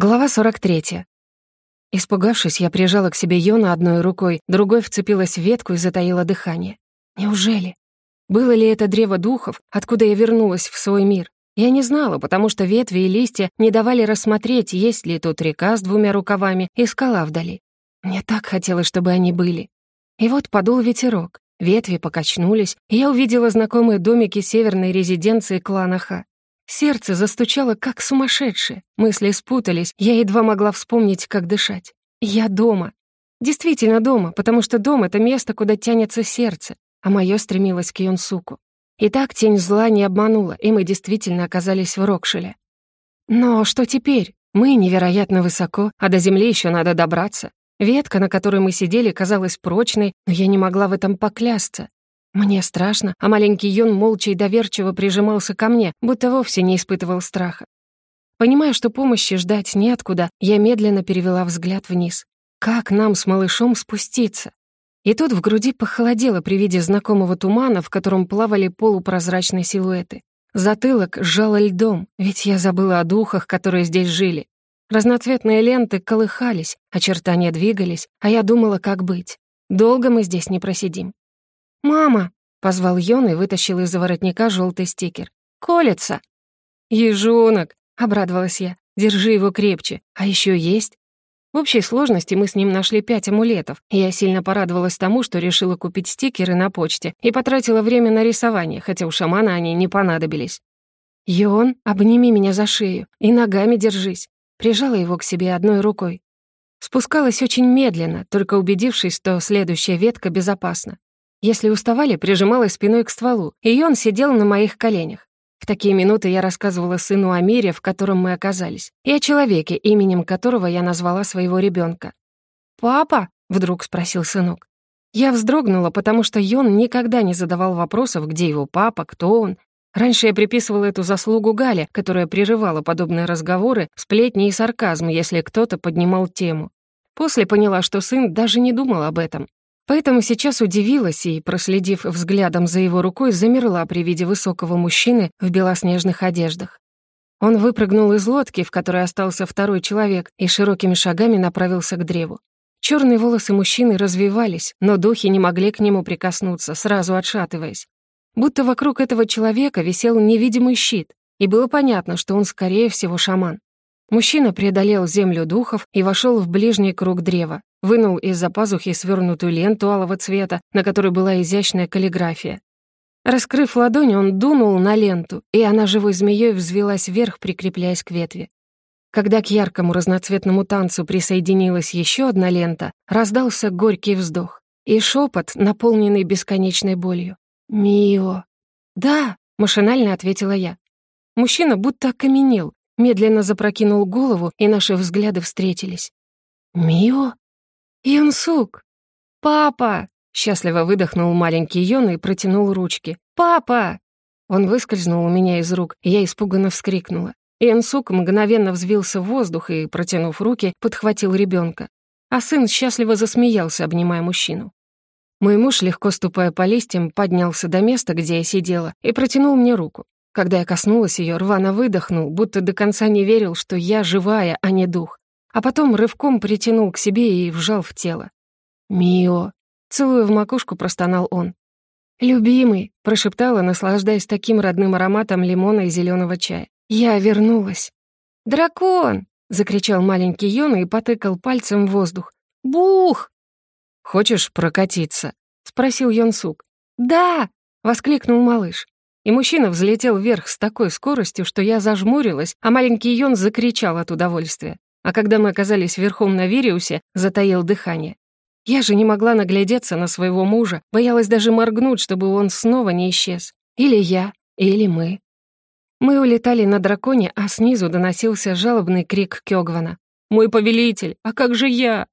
Глава 43. Испугавшись, я прижала к себе Йона одной рукой, другой вцепилась в ветку и затаила дыхание. Неужели? Было ли это древо духов, откуда я вернулась в свой мир? Я не знала, потому что ветви и листья не давали рассмотреть, есть ли тут река с двумя рукавами и скала вдали. Мне так хотелось, чтобы они были. И вот подул ветерок, ветви покачнулись, и я увидела знакомые домики северной резиденции клана Ха. Сердце застучало, как сумасшедшее. Мысли спутались, я едва могла вспомнить, как дышать. Я дома. Действительно дома, потому что дом — это место, куда тянется сердце, а мое стремилось к Йонсуку. И так тень зла не обманула, и мы действительно оказались в Рокшеле. Но что теперь? Мы невероятно высоко, а до земли еще надо добраться. Ветка, на которой мы сидели, казалась прочной, но я не могла в этом поклясться. Мне страшно, а маленький Йон молча и доверчиво прижимался ко мне, будто вовсе не испытывал страха. Понимая, что помощи ждать неоткуда, я медленно перевела взгляд вниз. Как нам с малышом спуститься? И тут в груди похолодело при виде знакомого тумана, в котором плавали полупрозрачные силуэты. Затылок сжало льдом, ведь я забыла о духах, которые здесь жили. Разноцветные ленты колыхались, очертания двигались, а я думала, как быть. Долго мы здесь не просидим. «Мама!» — позвал Йон и вытащил из-за воротника желтый стикер. «Колется!» «Ежонок!» — обрадовалась я. «Держи его крепче. А еще есть?» В общей сложности мы с ним нашли пять амулетов, я сильно порадовалась тому, что решила купить стикеры на почте и потратила время на рисование, хотя у шамана они не понадобились. «Йон, обними меня за шею и ногами держись», прижала его к себе одной рукой. Спускалась очень медленно, только убедившись, что следующая ветка безопасна. Если уставали, прижималась спиной к стволу, и он сидел на моих коленях. В такие минуты я рассказывала сыну о мире, в котором мы оказались, и о человеке, именем которого я назвала своего ребенка. «Папа?» — вдруг спросил сынок. Я вздрогнула, потому что Йон никогда не задавал вопросов, где его папа, кто он. Раньше я приписывала эту заслугу Гале, которая прерывала подобные разговоры, сплетни и сарказм, если кто-то поднимал тему. После поняла, что сын даже не думал об этом. Поэтому сейчас удивилась и, проследив взглядом за его рукой, замерла при виде высокого мужчины в белоснежных одеждах. Он выпрыгнул из лодки, в которой остался второй человек, и широкими шагами направился к древу. Черные волосы мужчины развивались, но духи не могли к нему прикоснуться, сразу отшатываясь. Будто вокруг этого человека висел невидимый щит, и было понятно, что он, скорее всего, шаман. Мужчина преодолел землю духов и вошел в ближний круг древа, вынул из-за пазухи свернутую ленту алого цвета, на которой была изящная каллиграфия. Раскрыв ладонь, он дунул на ленту, и она живой змеей взвелась вверх, прикрепляясь к ветви. Когда к яркому разноцветному танцу присоединилась еще одна лента, раздался горький вздох и шепот, наполненный бесконечной болью. «Мио!» «Да!» — машинально ответила я. Мужчина будто окаменел, медленно запрокинул голову, и наши взгляды встретились. «Мио?» «Юнсук!» «Папа!» — счастливо выдохнул маленький Йон и протянул ручки. «Папа!» Он выскользнул у меня из рук, и я испуганно вскрикнула. Юнсук мгновенно взвился в воздух и, протянув руки, подхватил ребенка. А сын счастливо засмеялся, обнимая мужчину. Мой муж, легко ступая по листьям, поднялся до места, где я сидела, и протянул мне руку. Когда я коснулась ее, рвано выдохнул, будто до конца не верил, что я живая, а не дух. А потом рывком притянул к себе и вжал в тело. «Мио!» — целуя в макушку, простонал он. «Любимый!» — прошептала, наслаждаясь таким родным ароматом лимона и зеленого чая. «Я вернулась!» «Дракон!» — закричал маленький Йона и потыкал пальцем в воздух. «Бух!» «Хочешь прокатиться?» — спросил Йонсук. «Да!» — воскликнул малыш. И мужчина взлетел вверх с такой скоростью, что я зажмурилась, а маленький Йон закричал от удовольствия. А когда мы оказались верхом на Вириусе, затаил дыхание. Я же не могла наглядеться на своего мужа, боялась даже моргнуть, чтобы он снова не исчез. Или я, или мы. Мы улетали на драконе, а снизу доносился жалобный крик Кёгвана. «Мой повелитель, а как же я?»